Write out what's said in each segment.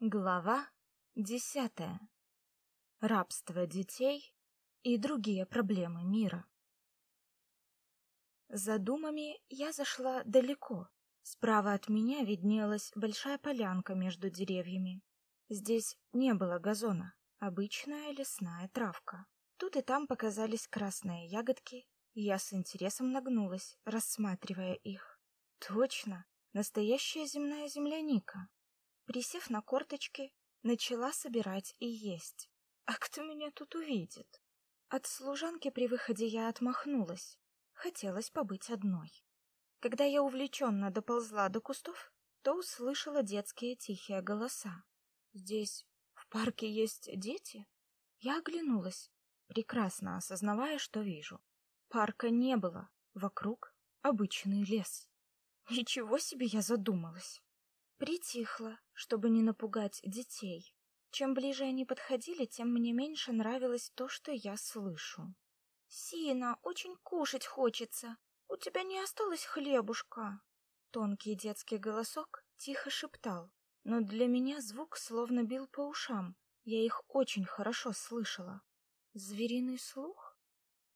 Глава десятая. Рабство детей и другие проблемы мира. За думами я зашла далеко. Справа от меня виднелась большая полянка между деревьями. Здесь не было газона, обычная лесная травка. Тут и там показались красные ягодки, и я с интересом нагнулась, рассматривая их. Точно, настоящая земная земляника. Присев на корточки, начала собирать и есть. А кто меня тут увидит? От служанки при выходе я отмахнулась. Хотелось побыть одной. Когда я увлеченно доползла до кустов, то услышала детские тихие голоса. Здесь, в парке, есть дети? Я оглянулась, прекрасно осознавая, что вижу. Парка не было, вокруг обычный лес. Ничего себе я задумалась. Притихла, чтобы не напугать детей. Чем ближе они подходили, тем мне меньше нравилось то, что я слышу. «Сина, очень кушать хочется. У тебя не осталось хлебушка?» Тонкий детский голосок тихо шептал, но для меня звук словно бил по ушам. Я их очень хорошо слышала. Звериный слух?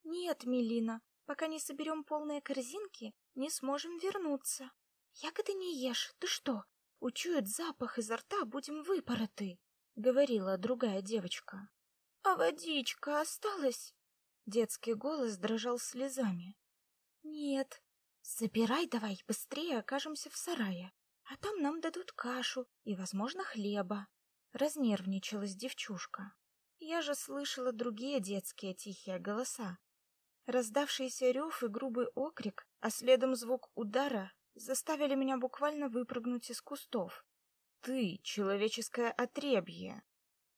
Нет, Милина, пока не соберем полные корзинки, не сможем вернуться. Ягоды не ешь. Ты что, Учует запах изо рта, будем выпороты, говорила другая девочка. А водичка осталась? Детский голос дрожал слезами. Нет. Забирай давай, быстрее окажемся в сарае, а там нам дадут кашу и, возможно, хлеба. Разнервничалась девчушка. Я же слышала другие детские тихие голоса. Раздавшийся рев и грубый окрик, а следом звук удара заставили меня буквально выпрыгнуть из кустов. Ты человеческое отребье.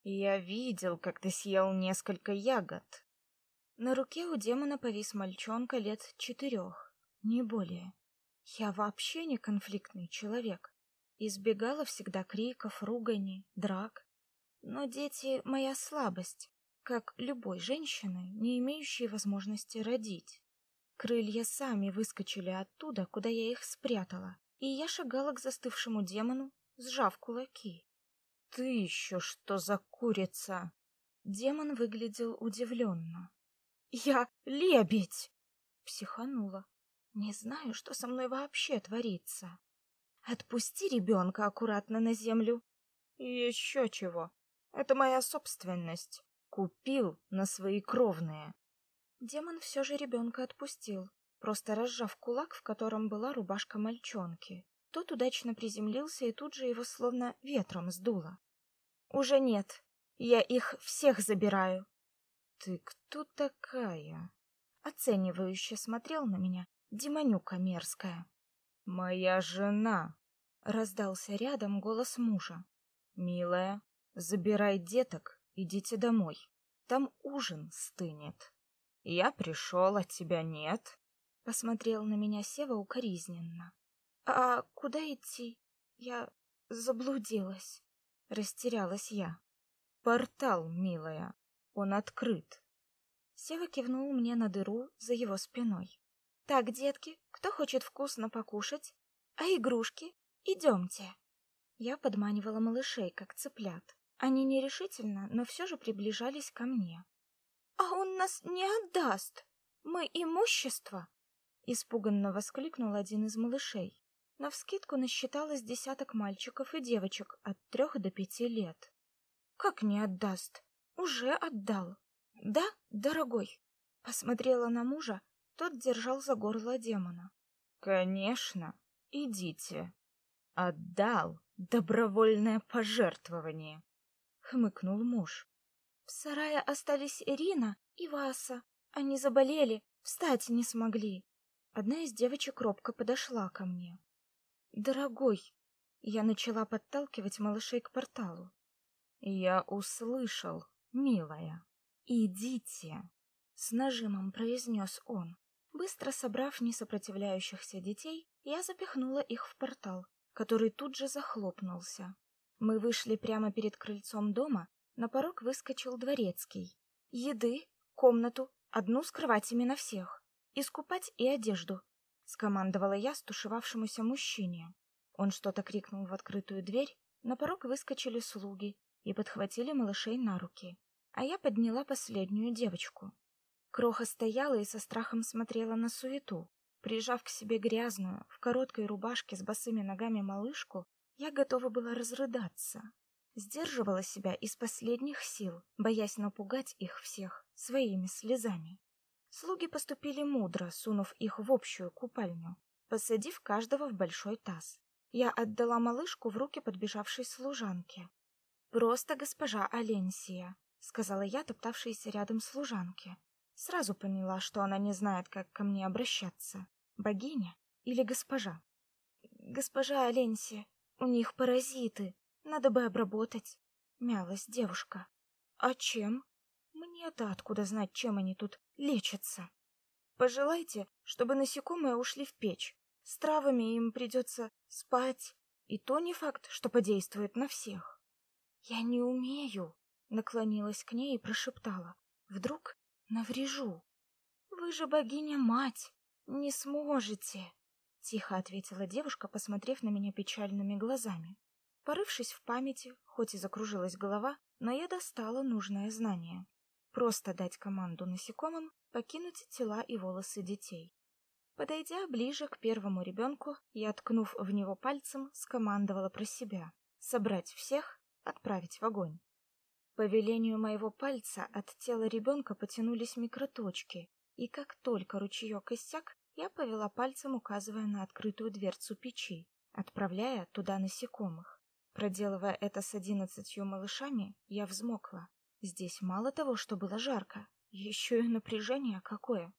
Я видел, как ты съел несколько ягод. На руке у демона повис мальчонка лет четырех, не более. Я вообще не конфликтный человек. Избегала всегда криков, ругани, драк. Но дети моя слабость, как любой женщины, не имеющей возможности родить. Крылья сами выскочили оттуда, куда я их спрятала, и я шагала к застывшему демону, сжав кулаки. Ты еще что за курица? Демон выглядел удивленно. Я лебедь, психанула. Не знаю, что со мной вообще творится. Отпусти ребенка аккуратно на землю. Еще чего? Это моя собственность. Купил на свои кровные. Демон все же ребенка отпустил, просто разжав кулак, в котором была рубашка мальчонки. Тот удачно приземлился, и тут же его словно ветром сдуло. Уже нет. Я их всех забираю. Ты кто такая? Оценивающе смотрел на меня демонюка мерзкая. Моя жена, раздался рядом голос мужа. Милая, забирай деток, идите домой. Там ужин стынет. Я пришел, а тебя нет. Посмотрел на меня Сева укоризненно. А куда идти? Я заблудилась. Растерялась я. Портал, милая. Он открыт. Сева кивнул мне на дыру за его спиной. Так, детки, кто хочет вкусно покушать? А игрушки? Идемте. Я подманивала малышей, как цыплят. Они нерешительно, но все же приближались ко мне. А он нас не отдаст. Мы имущество, испуганно воскликнул один из малышей. Навскидку насчиталось десяток мальчиков и девочек от трех до пяти лет. Как не отдаст? Уже отдал. Да, дорогой. Посмотрела на мужа, тот держал за горло демона. Конечно, идите. Отдал добровольное пожертвование, хмыкнул муж. В сарае остались Ирина и Васа. Они заболели, встать не смогли. Одна из девочек робко подошла ко мне. Дорогой, я начала подталкивать малышей к порталу. Я услышал, милая. Идите, с нажимом произнес он. Быстро собрав несопротивляющихся детей, я запихнула их в портал, который тут же захлопнулся. Мы вышли прямо перед крыльцом дома на порог выскочил дворецкий. Еды, комнату, одну с кроватями на всех. Искупать и одежду, скомандовала я стушевавшемуся мужчине. Он что-то крикнул в открытую дверь, На порог выскочили слуги и подхватили малышей на руки, а я подняла последнюю девочку. Кроха стояла и со страхом смотрела на суету. Прижав к себе грязную, в короткой рубашке с босыми ногами малышку, я готова была разрыдаться. Сдерживала себя из последних сил, боясь напугать их всех своими слезами. Слуги поступили мудро, сунув их в общую купальню, посадив каждого в большой таз. Я отдала малышку в руки подбежавшей служанке. «Просто госпожа Аленсия», — сказала я, топтавшейся рядом служанке. Сразу поняла, что она не знает, как ко мне обращаться. Богиня или госпожа? «Госпожа Аленсия, у них паразиты, надо бы обработать», — мялась девушка. «А чем?» Мне-то откуда знать, чем они тут лечатся? Пожелайте, чтобы насекомые ушли в печь. С травами им придется спать, и то не факт, что подействует на всех. Я не умею, наклонилась к ней и прошептала: "Вдруг наврежу? Вы же богиня-мать, не сможете", тихо ответила девушка, посмотрев на меня печальными глазами. Порывшись в памяти, хоть и закружилась голова, но я достала нужное знание. Просто дать команду насекомым покинуть тела и волосы детей. Подойдя ближе к первому ребенку, я, ткнув в него пальцем, скомандовала про себя: собрать всех, отправить в огонь. По велению моего пальца от тела ребенка потянулись микроточки, и как только ручеек иссяк, я повела пальцем, указывая на открытую дверцу печи, отправляя туда насекомых. Проделывая это с одиннадцатью малышами, я взмокла. Здесь мало того, что было жарко, еще и напряжение какое.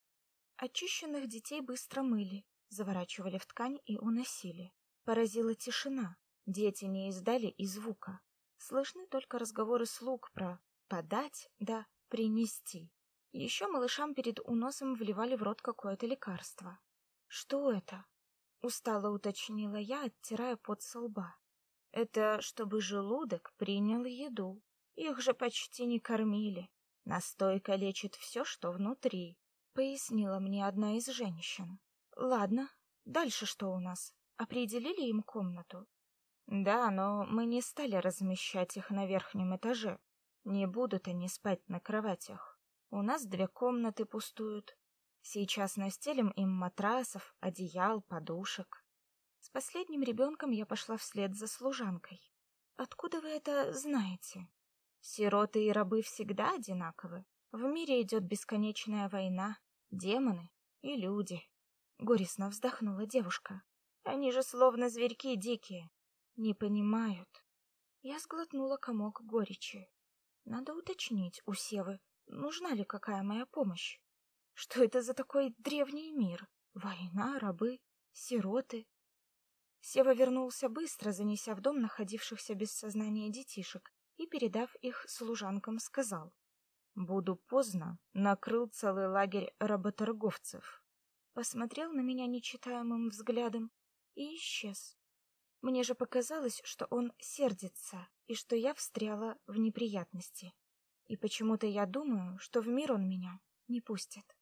Очищенных детей быстро мыли, заворачивали в ткань и уносили. Поразила тишина. Дети не издали и звука. Слышны только разговоры слуг про подать да принести. Еще малышам перед уносом вливали в рот какое-то лекарство. Что это? устало уточнила я, оттирая пот со лба. Это чтобы желудок принял еду, их же почти не кормили. Настойка лечит все, что внутри, пояснила мне одна из женщин. Ладно, дальше что у нас? Определили им комнату? Да, но мы не стали размещать их на верхнем этаже. Не будут они спать на кроватях. У нас две комнаты пустуют. Сейчас настелим им матрасов, одеял, подушек. С последним ребенком я пошла вслед за служанкой. Откуда вы это знаете? Сироты и рабы всегда одинаковы. В мире идет бесконечная война, демоны и люди. Горестно вздохнула девушка. Они же словно зверьки дикие, не понимают. Я сглотнула комок горечи. Надо уточнить у Севы, нужна ли какая моя помощь. Что это за такой древний мир? Война, рабы, сироты. Сева вернулся быстро, занеся в дом находившихся без сознания детишек, и, передав их служанкам, сказал: "Буду поздно, накрыл целый лагерь работорговцев". Посмотрел на меня нечитаемым взглядом и исчез. Мне же показалось, что он сердится и что я встряла в неприятности. И почему-то я думаю, что в мир он меня не пустит.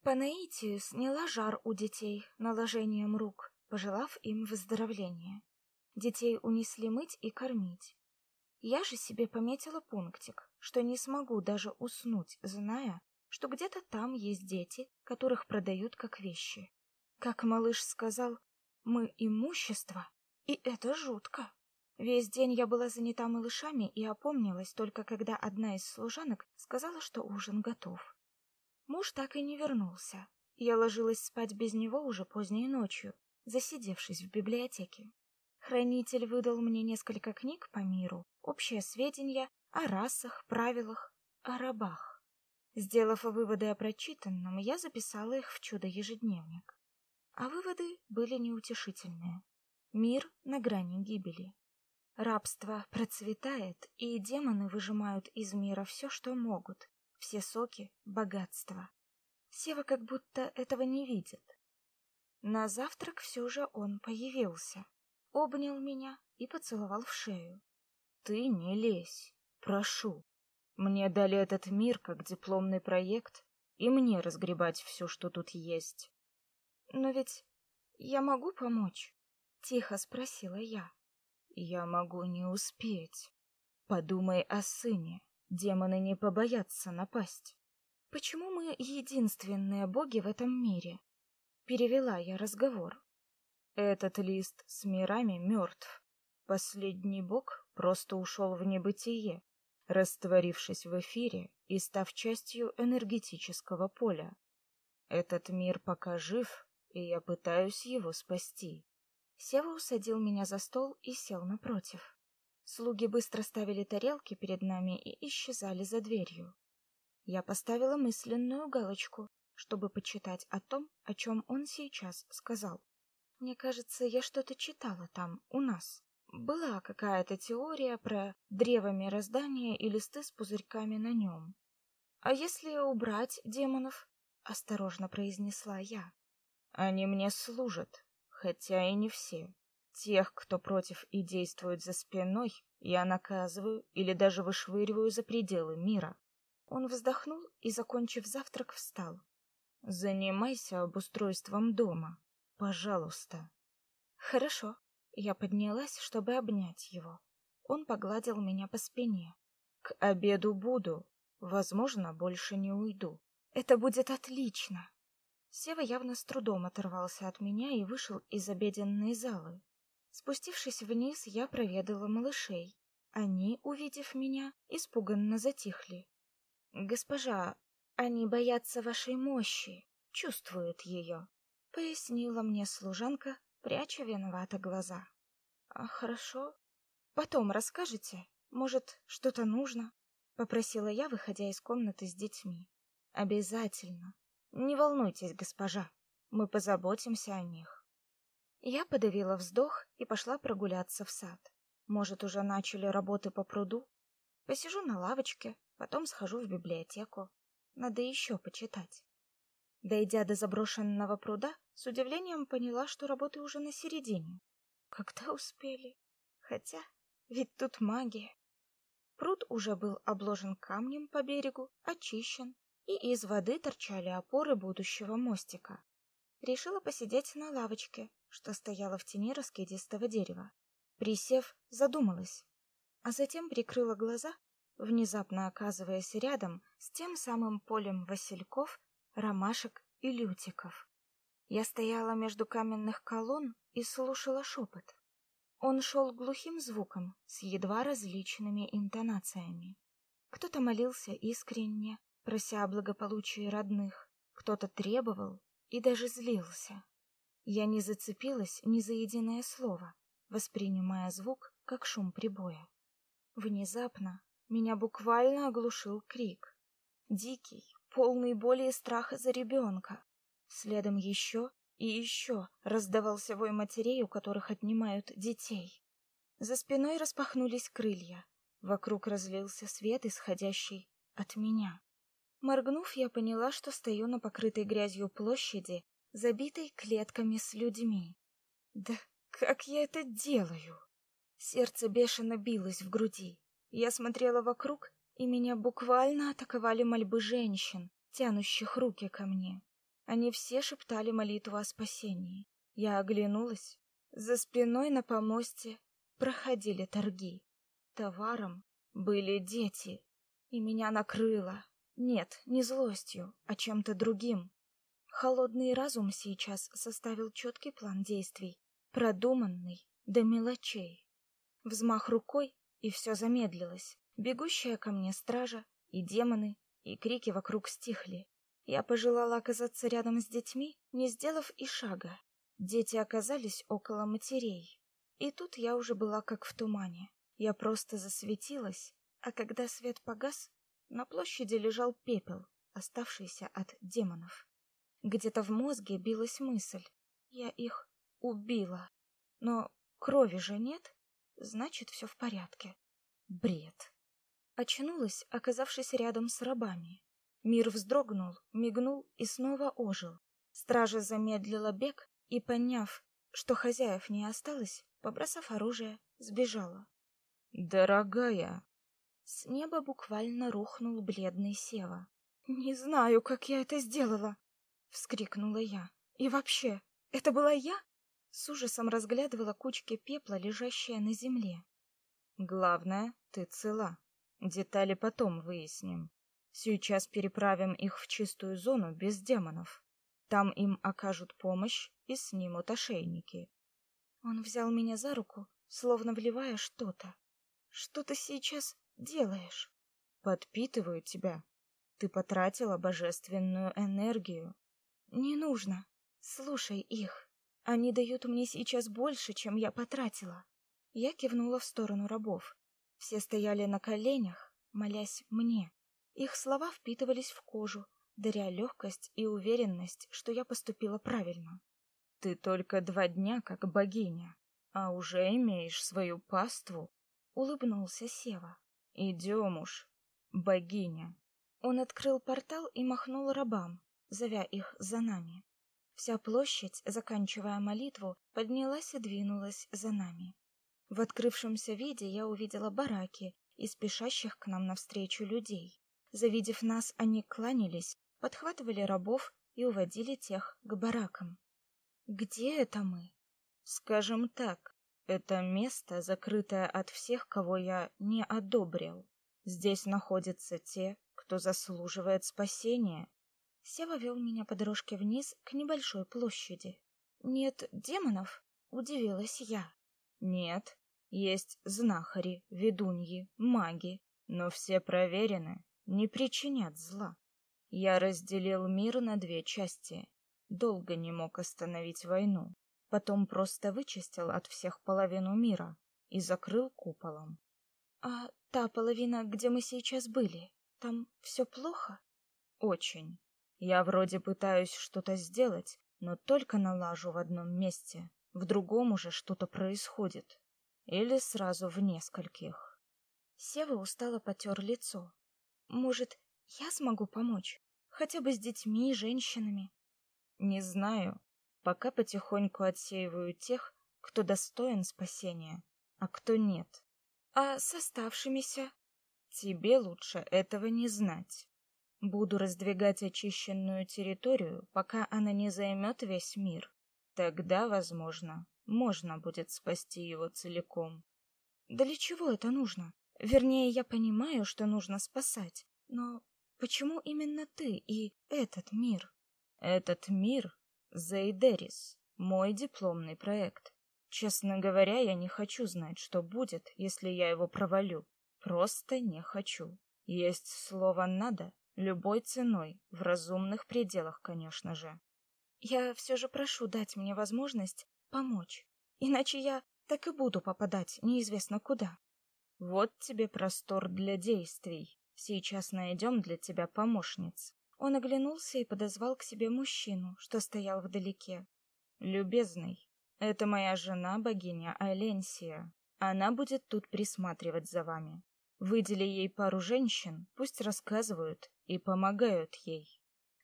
По наитию сняла жар у детей наложением рук, пожелав им выздоровления. Детей унесли мыть и кормить. Я же себе пометила пунктик, что не смогу даже уснуть, зная, что где-то там есть дети, которых продают как вещи. Как малыш сказал, мы имущество, и это жутко. Весь день я была занята малышами и опомнилась только когда одна из служанок сказала, что ужин готов. Муж так и не вернулся. Я ложилась спать без него уже поздней ночью, засидевшись в библиотеке. Хранитель выдал мне несколько книг по миру, общее сведения о расах, правилах, о рабах. Сделав выводы о прочитанном, я записала их в чудо-ежедневник. А выводы были неутешительные. Мир на грани гибели. Рабство процветает, и демоны выжимают из мира все, что могут, все соки, богатства. Сева как будто этого не видит. На завтрак все же он появился обнял меня и поцеловал в шею. Ты не лезь, прошу. Мне дали этот мир как дипломный проект, и мне разгребать все, что тут есть. Но ведь я могу помочь, тихо спросила я. Я могу не успеть. Подумай о сыне. Демоны не побоятся напасть. Почему мы единственные боги в этом мире? Перевела я разговор. Этот лист с мирами мертв. Последний бог просто ушел в небытие, растворившись в эфире и став частью энергетического поля. Этот мир пока жив, и я пытаюсь его спасти. Сева усадил меня за стол и сел напротив. Слуги быстро ставили тарелки перед нами и исчезали за дверью. Я поставила мысленную галочку, чтобы почитать о том, о чем он сейчас сказал. Мне кажется, я что-то читала там, у нас. Была какая-то теория про древо мироздания и листы с пузырьками на нем. А если убрать демонов? осторожно произнесла я. Они мне служат, хотя и не все. Тех, кто против и действует за спиной, я наказываю или даже вышвыриваю за пределы мира. Он вздохнул и, закончив завтрак, встал. Занимайся обустройством дома, пожалуйста. Хорошо. Я поднялась, чтобы обнять его. Он погладил меня по спине. К обеду буду. Возможно, больше не уйду. Это будет отлично. Сева явно с трудом оторвался от меня и вышел из обеденной залы. Спустившись вниз, я проведала малышей. Они, увидев меня, испуганно затихли. Госпожа, они боятся вашей мощи, чувствуют ее», — пояснила мне служанка, пряча виновато глаза. А хорошо. Потом расскажете? Может, что-то нужно? попросила я, выходя из комнаты с детьми. Обязательно. Не волнуйтесь, госпожа. Мы позаботимся о них. Я подавила вздох и пошла прогуляться в сад. Может, уже начали работы по пруду? Посижу на лавочке, потом схожу в библиотеку. Надо еще почитать. Дойдя до заброшенного пруда, с удивлением поняла, что работы уже на середине. Когда успели? Хотя, ведь тут магия. Пруд уже был обложен камнем по берегу, очищен, и из воды торчали опоры будущего мостика. Решила посидеть на лавочке, что стояла в тени раскидистого дерева. Присев, задумалась, а затем прикрыла глаза, внезапно оказываясь рядом с тем самым полем васильков, ромашек и лютиков. Я стояла между каменных колонн и слушала шепот. Он шел глухим звуком с едва различными интонациями. Кто-то молился искренне, прося о благополучии родных, кто-то требовал и даже злился. Я не зацепилась ни за единое слово, воспринимая звук как шум прибоя. Внезапно меня буквально оглушил крик. Дикий, полный боли и страха за ребенка. Следом еще и еще раздавался вой матерей, у которых отнимают детей. За спиной распахнулись крылья. Вокруг разлился свет, исходящий от меня. Моргнув, я поняла, что стою на покрытой грязью площади, забитой клетками с людьми. Да как я это делаю? Сердце бешено билось в груди. Я смотрела вокруг, и меня буквально атаковали мольбы женщин, тянущих руки ко мне. Они все шептали молитву о спасении. Я оглянулась. За спиной на помосте проходили торги. Товаром были дети, и меня накрыло. Нет, не злостью, а чем-то другим. Холодный разум сейчас составил четкий план действий, продуманный до мелочей. Взмах рукой, и все замедлилось. Бегущая ко мне стража и демоны, и крики вокруг стихли. Я пожелала оказаться рядом с детьми, не сделав и шага. Дети оказались около матерей. И тут я уже была как в тумане. Я просто засветилась, а когда свет погас, на площади лежал пепел, оставшийся от демонов. Где-то в мозге билась мысль: я их убила. Но крови же нет, значит, все в порядке. Бред. Очнулась, оказавшись рядом с рабами. Мир вздрогнул, мигнул и снова ожил. Стража замедлила бег и, поняв, что хозяев не осталось, побросав оружие, сбежала. «Дорогая!» С неба буквально рухнул бледный Сева. «Не знаю, как я это сделала!» — вскрикнула я. «И вообще, это была я? С ужасом разглядывала кучки пепла, лежащие на земле. Главное, ты цела. Детали потом выясним. Сейчас переправим их в чистую зону без демонов. Там им окажут помощь и снимут ошейники. Он взял меня за руку, словно вливая что-то. Что ты сейчас делаешь? Подпитываю тебя. Ты потратила божественную энергию. Не нужно. Слушай их. Они дают мне сейчас больше, чем я потратила. Я кивнула в сторону рабов. Все стояли на коленях, молясь мне. Их слова впитывались в кожу, даря легкость и уверенность, что я поступила правильно. Ты только два дня как богиня, а уже имеешь свою паству, улыбнулся Сева. Идем уж, богиня. Он открыл портал и махнул рабам, зовя их за нами. Вся площадь, заканчивая молитву, поднялась и двинулась за нами. В открывшемся виде я увидела бараки и спешащих к нам навстречу людей. Завидев нас, они кланялись, подхватывали рабов и уводили тех к баракам. Где это мы? Скажем так, это место, закрытое от всех, кого я не одобрил. Здесь находятся те, кто заслуживает спасения. Сева вел меня по дорожке вниз к небольшой площади. Нет демонов, удивилась я. Нет, есть знахари, ведуньи, маги, но все проверены, не причинят зла. Я разделил мир на две части. Долго не мог остановить войну. Потом просто вычистил от всех половину мира и закрыл куполом. А та половина, где мы сейчас были, там все плохо? Очень. Я вроде пытаюсь что-то сделать, но только налажу в одном месте, в другом уже что-то происходит. Или сразу в нескольких. Сева устало потер лицо. Может, я смогу помочь? Хотя бы с детьми и женщинами? Не знаю. Пока потихоньку отсеиваю тех, кто достоин спасения, а кто нет. А с оставшимися? Тебе лучше этого не знать. Буду раздвигать очищенную территорию, пока она не займет весь мир. Тогда, возможно, можно будет спасти его целиком. Для чего это нужно? Вернее, я понимаю, что нужно спасать, но почему именно ты и этот мир? Этот мир Зейдерис, мой дипломный проект. Честно говоря, я не хочу знать, что будет, если я его провалю. Просто не хочу. Есть слово надо любой ценой, в разумных пределах, конечно же. Я все же прошу дать мне возможность помочь, иначе я так и буду попадать неизвестно куда. Вот тебе простор для действий. Сейчас найдем для тебя помощниц. Он оглянулся и подозвал к себе мужчину, что стоял вдалеке. Любезный, это моя жена, богиня Айленсия. Она будет тут присматривать за вами. Выдели ей пару женщин, пусть рассказывают и помогают ей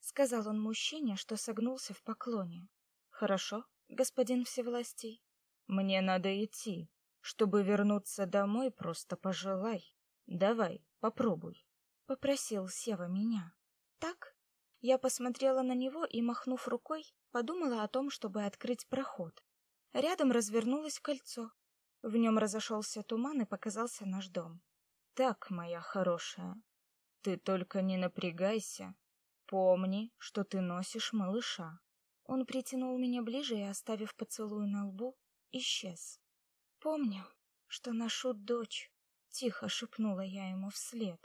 сказал он мужчине, что согнулся в поклоне. Хорошо, господин Всевластий. Мне надо идти. Чтобы вернуться домой, просто пожелай. Давай, попробуй, попросил Сева меня. Так я посмотрела на него и, махнув рукой, подумала о том, чтобы открыть проход. Рядом развернулось кольцо. В нем разошелся туман и показался наш дом. Так, моя хорошая, ты только не напрягайся, Помни, что ты носишь малыша. Он притянул меня ближе и, оставив поцелуй на лбу, исчез. Помню, что ношу дочь, тихо шепнула я ему вслед.